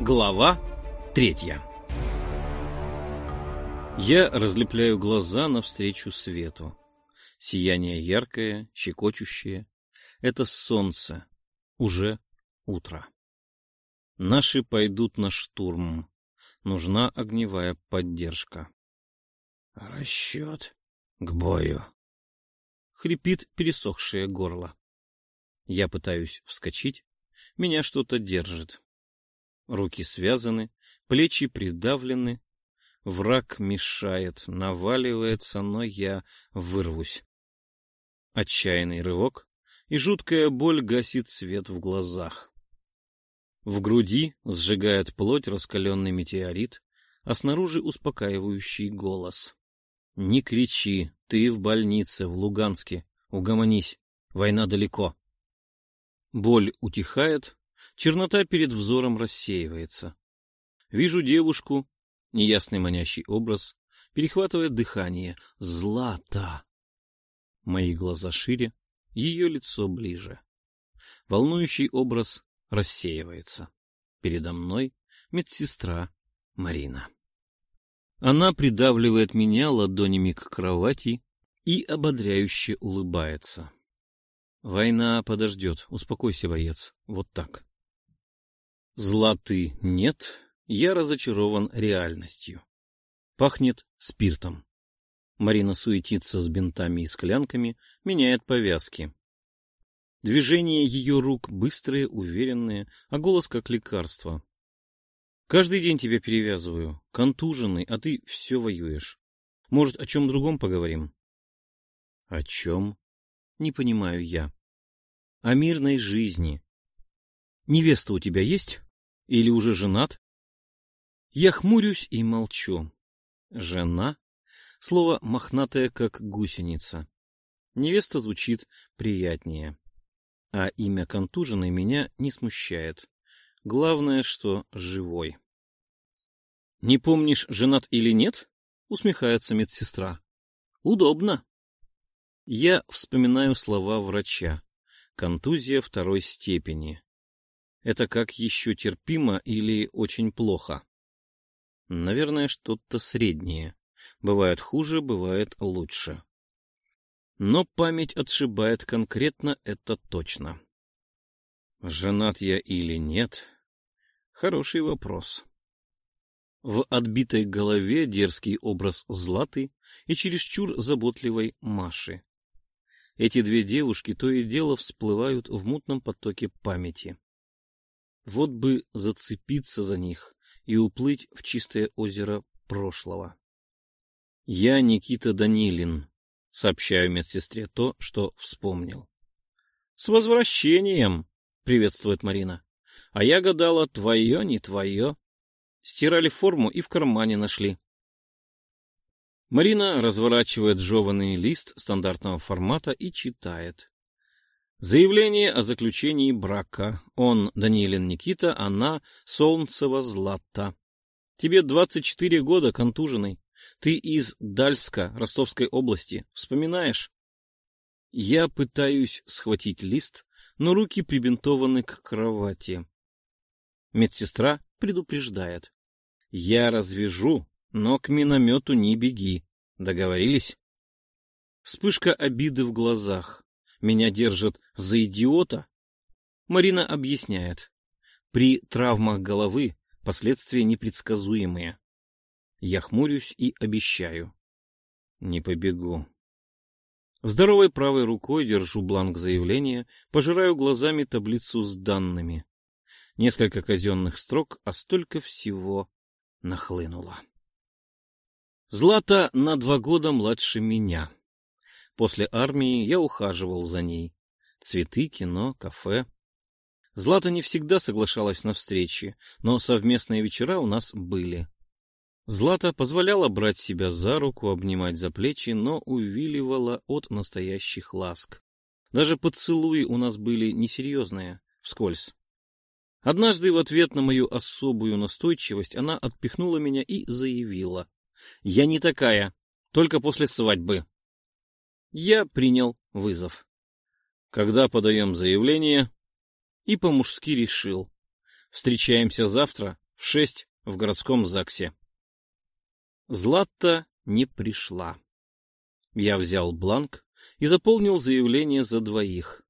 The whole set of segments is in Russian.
Глава третья Я разлепляю глаза навстречу свету. Сияние яркое, щекочущее. Это солнце. Уже утро. Наши пойдут на штурм. Нужна огневая поддержка. Расчет к бою. Хрипит пересохшее горло. Я пытаюсь вскочить. Меня что-то держит. Руки связаны, плечи придавлены. Враг мешает, наваливается, но я вырвусь. Отчаянный рывок, и жуткая боль гасит свет в глазах. В груди сжигает плоть раскаленный метеорит, а снаружи успокаивающий голос. «Не кричи, ты в больнице, в Луганске. Угомонись, война далеко». Боль утихает, Чернота перед взором рассеивается. Вижу девушку, неясный манящий образ, перехватывает дыхание. Злата! Мои глаза шире, ее лицо ближе. Волнующий образ рассеивается. Передо мной медсестра Марина. Она придавливает меня ладонями к кровати и ободряюще улыбается. Война подождет, успокойся, боец, вот так. Златы нет, я разочарован реальностью. Пахнет спиртом. Марина суетится с бинтами и склянками, меняет повязки. Движения ее рук быстрые, уверенные, а голос как лекарство. Каждый день тебя перевязываю, контуженный, а ты все воюешь. Может, о чем другом поговорим? О чем? Не понимаю я. О мирной жизни. Невеста у тебя есть? Или уже женат? Я хмурюсь и молчу. Жена? Слово мохнатое, как гусеница. Невеста звучит приятнее. А имя контуженной меня не смущает. Главное, что живой. «Не помнишь, женат или нет?» — усмехается медсестра. «Удобно». Я вспоминаю слова врача. Контузия второй степени. Это как еще терпимо или очень плохо? Наверное, что-то среднее. Бывает хуже, бывает лучше. Но память отшибает конкретно это точно. Женат я или нет? Хороший вопрос. В отбитой голове дерзкий образ Златы и чересчур заботливой Маши. Эти две девушки то и дело всплывают в мутном потоке памяти. Вот бы зацепиться за них и уплыть в чистое озеро прошлого. Я Никита Данилин, сообщаю медсестре то, что вспомнил. С возвращением, приветствует Марина. А я гадала, твое, не твое. Стирали форму и в кармане нашли. Марина разворачивает жеванный лист стандартного формата и читает. Заявление о заключении брака. Он Данилин Никита, она Солнцева Злата. Тебе 24 года, контуженный. Ты из Дальска, Ростовской области. Вспоминаешь? Я пытаюсь схватить лист, но руки прибинтованы к кровати. Медсестра предупреждает. Я развяжу, но к миномету не беги. Договорились? Вспышка обиды в глазах. Меня держат за идиота? Марина объясняет. При травмах головы последствия непредсказуемые. Я хмурюсь и обещаю. Не побегу. Здоровой правой рукой держу бланк заявления, пожираю глазами таблицу с данными. Несколько казенных строк, а столько всего нахлынуло. Злата на два года младше меня. После армии я ухаживал за ней. Цветы, кино, кафе. Злата не всегда соглашалась на встречи, но совместные вечера у нас были. Злата позволяла брать себя за руку, обнимать за плечи, но увиливала от настоящих ласк. Даже поцелуи у нас были несерьезные, вскользь. Однажды в ответ на мою особую настойчивость она отпихнула меня и заявила. — Я не такая, Только после свадьбы. Я принял вызов. Когда подаем заявление? И по-мужски решил. Встречаемся завтра в шесть в городском ЗАГСе. Злата не пришла. Я взял бланк и заполнил заявление за двоих.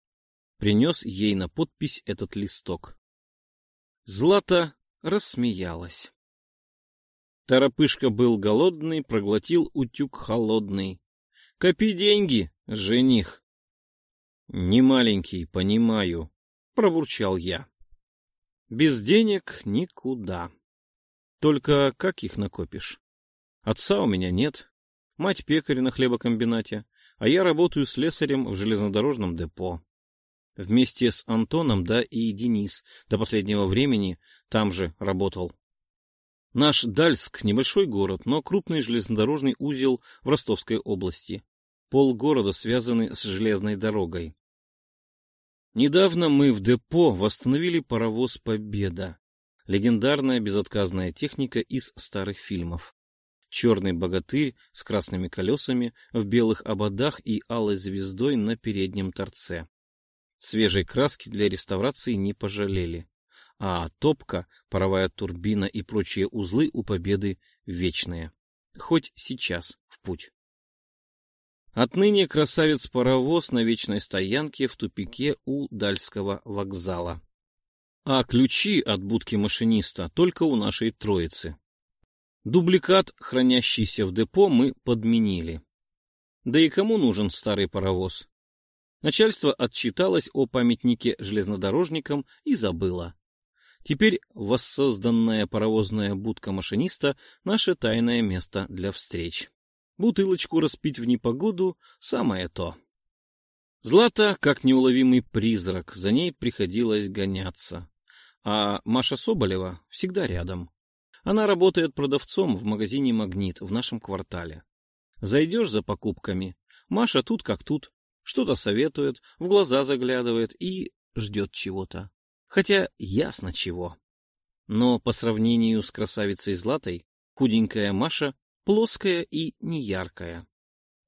Принес ей на подпись этот листок. Злата рассмеялась. Торопышка был голодный, проглотил утюг холодный. Копи деньги, жених. Не маленький, понимаю, пробурчал я. Без денег никуда. Только как их накопишь? Отца у меня нет, мать пекарь на хлебокомбинате, а я работаю слесарем в железнодорожном депо. Вместе с Антоном, да и Денис до последнего времени там же работал. Наш Дальск — небольшой город, но крупный железнодорожный узел в Ростовской области. Пол города связаны с железной дорогой. Недавно мы в депо восстановили паровоз «Победа». Легендарная безотказная техника из старых фильмов. Черный богатырь с красными колесами в белых ободах и алой звездой на переднем торце. Свежей краски для реставрации не пожалели. А топка, паровая турбина и прочие узлы у Победы вечные. Хоть сейчас в путь. Отныне красавец-паровоз на вечной стоянке в тупике у Дальского вокзала. А ключи от будки машиниста только у нашей троицы. Дубликат, хранящийся в депо, мы подменили. Да и кому нужен старый паровоз? Начальство отчиталось о памятнике железнодорожникам и забыло. Теперь воссозданная паровозная будка машиниста — наше тайное место для встреч. Бутылочку распить в непогоду — самое то. Злата, как неуловимый призрак, за ней приходилось гоняться. А Маша Соболева всегда рядом. Она работает продавцом в магазине «Магнит» в нашем квартале. Зайдешь за покупками, Маша тут как тут, что-то советует, в глаза заглядывает и ждет чего-то. Хотя ясно чего. Но по сравнению с красавицей Златой, худенькая Маша плоская и неяркая.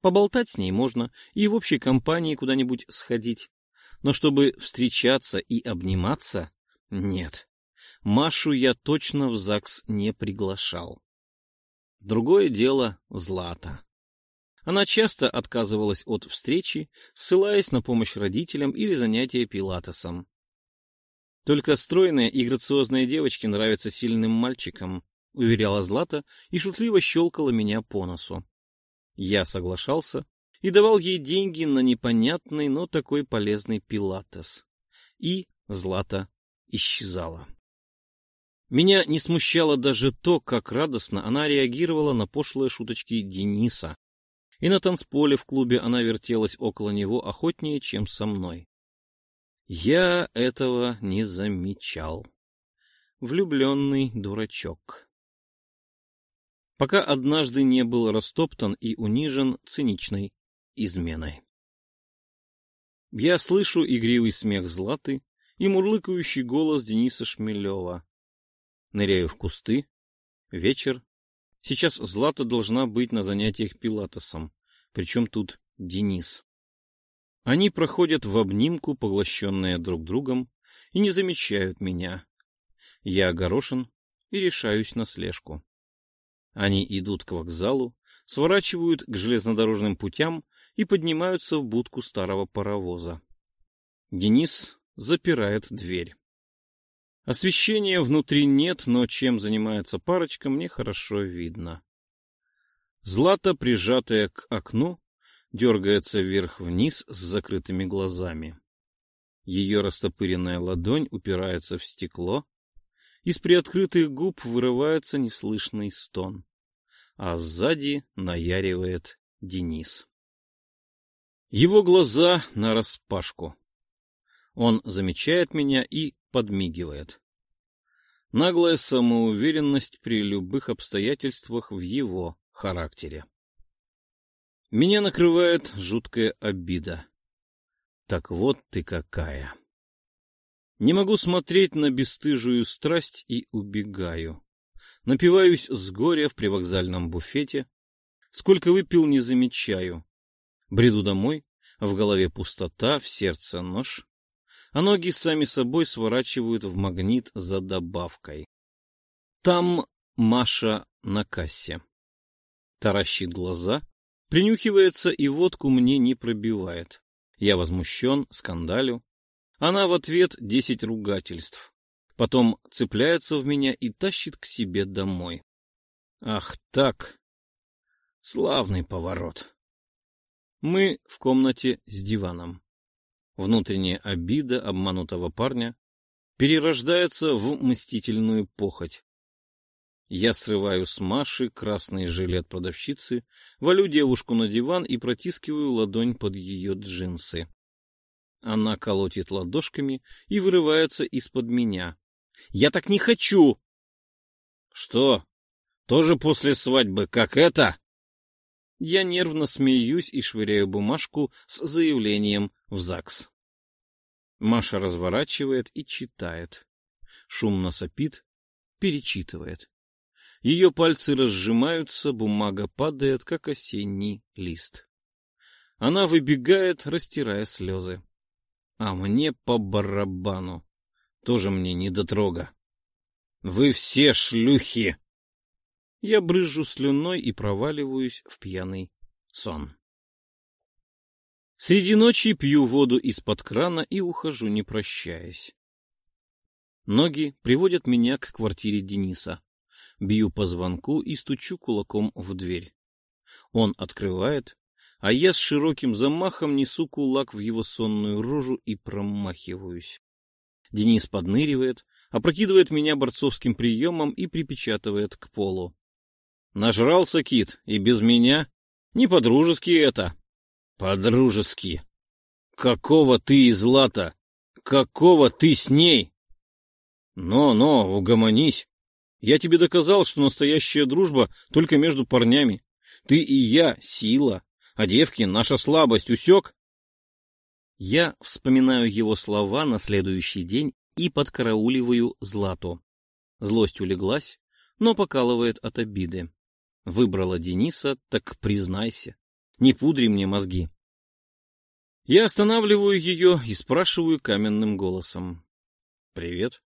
Поболтать с ней можно и в общей компании куда-нибудь сходить. Но чтобы встречаться и обниматься — нет. Машу я точно в ЗАГС не приглашал. Другое дело — Злата. Она часто отказывалась от встречи, ссылаясь на помощь родителям или занятия пилатесом. Только стройные и грациозные девочки нравятся сильным мальчикам, — уверяла Злата и шутливо щелкала меня по носу. Я соглашался и давал ей деньги на непонятный, но такой полезный пилатес. И Злата исчезала. Меня не смущало даже то, как радостно она реагировала на пошлые шуточки Дениса. И на танцполе в клубе она вертелась около него охотнее, чем со мной. Я этого не замечал. Влюбленный дурачок пока однажды не был растоптан и унижен циничной изменой. Я слышу игривый смех Златы и мурлыкающий голос Дениса Шмелева. Ныряю в кусты. Вечер. Сейчас Злата должна быть на занятиях пилатесом. Причем тут Денис. Они проходят в обнимку, поглощенные друг другом, и не замечают меня. Я огорошен и решаюсь на слежку. Они идут к вокзалу, сворачивают к железнодорожным путям и поднимаются в будку старого паровоза. Денис запирает дверь. Освещения внутри нет, но чем занимается парочка, мне хорошо видно. Злата, прижатая к окну, дергается вверх-вниз с закрытыми глазами. Ее растопыренная ладонь упирается в стекло. Из приоткрытых губ вырывается неслышный стон а сзади наяривает Денис. Его глаза нараспашку. Он замечает меня и подмигивает. Наглая самоуверенность при любых обстоятельствах в его характере. Меня накрывает жуткая обида. Так вот ты какая. Не могу смотреть на бесстыжую страсть и убегаю. Напиваюсь с горя в привокзальном буфете. Сколько выпил, не замечаю. Бреду домой, в голове пустота, в сердце нож, а ноги сами собой сворачивают в магнит за добавкой. Там Маша на кассе. Таращит глаза, принюхивается и водку мне не пробивает. Я возмущен, скандалю. Она в ответ десять ругательств. Потом цепляется в меня и тащит к себе домой. Ах так! Славный поворот. Мы в комнате с диваном. Внутренняя обида обманутого парня перерождается в мстительную похоть. Я срываю с Маши красный жилет продавщицы, валю девушку на диван и протискиваю ладонь под ее джинсы. Она колотит ладошками и вырывается из-под меня. «Я так не хочу!» «Что? Тоже после свадьбы, как это?» Я нервно смеюсь и швыряю бумажку с заявлением в ЗАГС. Маша разворачивает и читает. Шумно сопит, перечитывает. Ее пальцы разжимаются, бумага падает, как осенний лист. Она выбегает, растирая слезы. А мне по барабану. Тоже мне не дотрога. Вы все шлюхи! Я брызжу слюной и проваливаюсь в пьяный сон. Среди ночи пью воду из-под крана и ухожу, не прощаясь. Ноги приводят меня к квартире Дениса. Бью по звонку и стучу кулаком в дверь. Он открывает, а я с широким замахом несу кулак в его сонную рожу и промахиваюсь. Денис подныривает, опрокидывает меня борцовским приемом и припечатывает к полу. Нажрался кит, и без меня? Не по-дружески это. По-дружески. Какого ты из лата? Какого ты с ней? Но-но, угомонись. Я тебе доказал, что настоящая дружба только между парнями. Ты и я — сила, а девки — наша слабость, усек? Я вспоминаю его слова на следующий день и подкарауливаю Злату. Злость улеглась, но покалывает от обиды. Выбрала Дениса, так признайся. Не пудри мне мозги. Я останавливаю ее и спрашиваю каменным голосом. — Привет.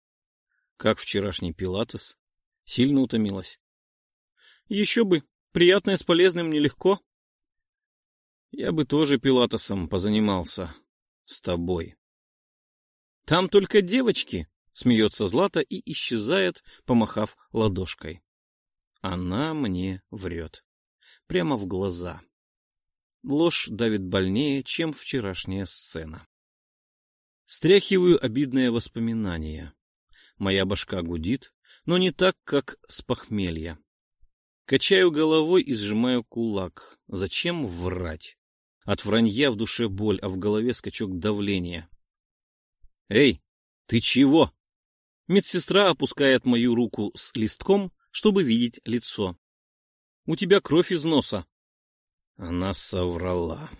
Как вчерашний пилатес? Сильно утомилась? — Еще бы. Приятное с полезным нелегко. — Я бы тоже пилатесом позанимался. С тобой. — Там только девочки, — смеется Злата и исчезает, помахав ладошкой. Она мне врет. Прямо в глаза. Ложь давит больнее, чем вчерашняя сцена. Стряхиваю обидное воспоминание. Моя башка гудит, но не так, как с похмелья. Качаю головой и сжимаю кулак. Зачем врать? От вранья в душе боль, а в голове скачок давления. «Эй, ты чего?» Медсестра опускает мою руку с листком, чтобы видеть лицо. — У тебя кровь из носа. Она соврала.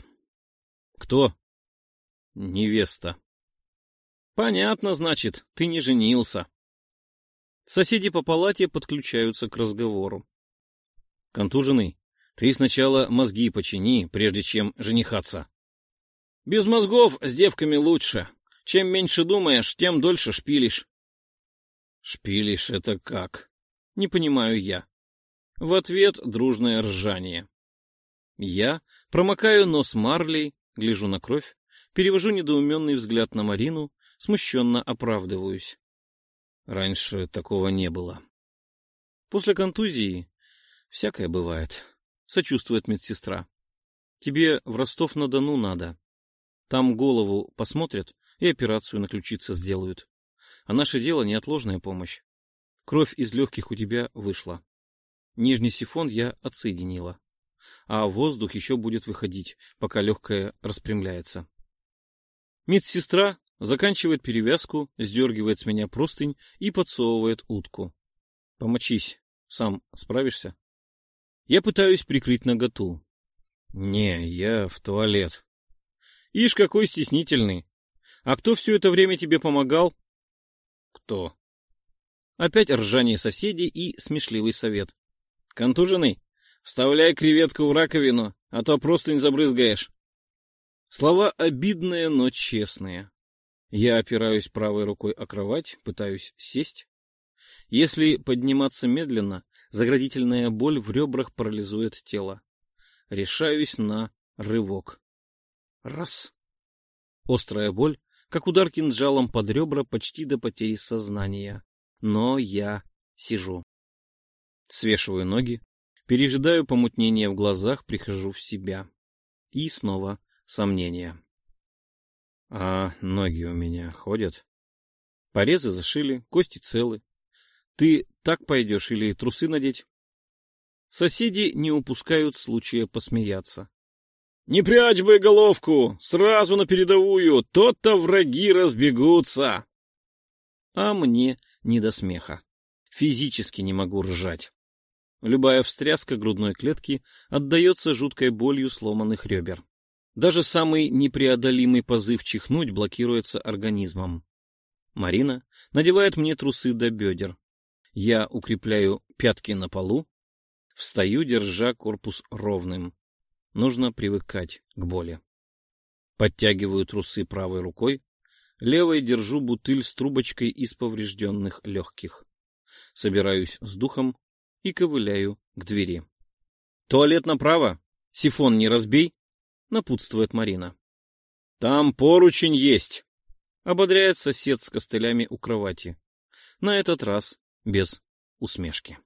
— Кто? — Невеста. — Понятно, значит, ты не женился. Соседи по палате подключаются к разговору. — Контуженный, ты сначала мозги почини, прежде чем женихаться. — Без мозгов с девками лучше. Чем меньше думаешь, тем дольше шпилишь. — Шпилишь это как? Не понимаю я. В ответ дружное ржание. Я промокаю нос марлей, гляжу на кровь, перевожу недоуменный взгляд на Марину, смущенно оправдываюсь. Раньше такого не было. После контузии всякое бывает, сочувствует медсестра. Тебе в Ростов-на-Дону надо. Там голову посмотрят и операцию на ключице сделают. А наше дело неотложная помощь. Кровь из легких у тебя вышла. Нижний сифон я отсоединила. А воздух еще будет выходить, пока легкое распрямляется. Медсестра заканчивает перевязку, сдергивает с меня простынь и подсовывает утку. Помочись, сам справишься? Я пытаюсь прикрыть наготу. Не, я в туалет. Ишь, какой стеснительный. А кто все это время тебе помогал? Кто? Опять ржание соседей и смешливый совет. Контуженный, Вставляй креветку в раковину, а то просто не забрызгаешь. Слова обидные, но честные. Я опираюсь правой рукой о кровать, пытаюсь сесть. Если подниматься медленно, заградительная боль в ребрах парализует тело. Решаюсь на рывок. Раз. Острая боль, как удар кинжалом под ребра почти до потери сознания. Но я сижу. Свешиваю ноги, пережидаю помутнение в глазах, прихожу в себя. И снова сомнения. А ноги у меня ходят? Порезы зашили, кости целы. Ты так пойдешь или трусы надеть? Соседи не упускают случая посмеяться. Не прячь бы головку, сразу на передовую, то-то враги разбегутся. А мне не до смеха. Физически не могу ржать. Любая встряска грудной клетки отдается жуткой болью сломанных ребер. Даже самый непреодолимый позыв чихнуть блокируется организмом. Марина надевает мне трусы до бедер. Я укрепляю пятки на полу, встаю, держа корпус ровным. Нужно привыкать к боли. Подтягиваю трусы правой рукой, левой держу бутыль с трубочкой из поврежденных легких. Собираюсь с духом и ковыляю к двери. — Туалет направо. Сифон не разбей, — напутствует Марина. — Там поручень есть, — ободряет сосед с костылями у кровати. На этот раз без усмешки.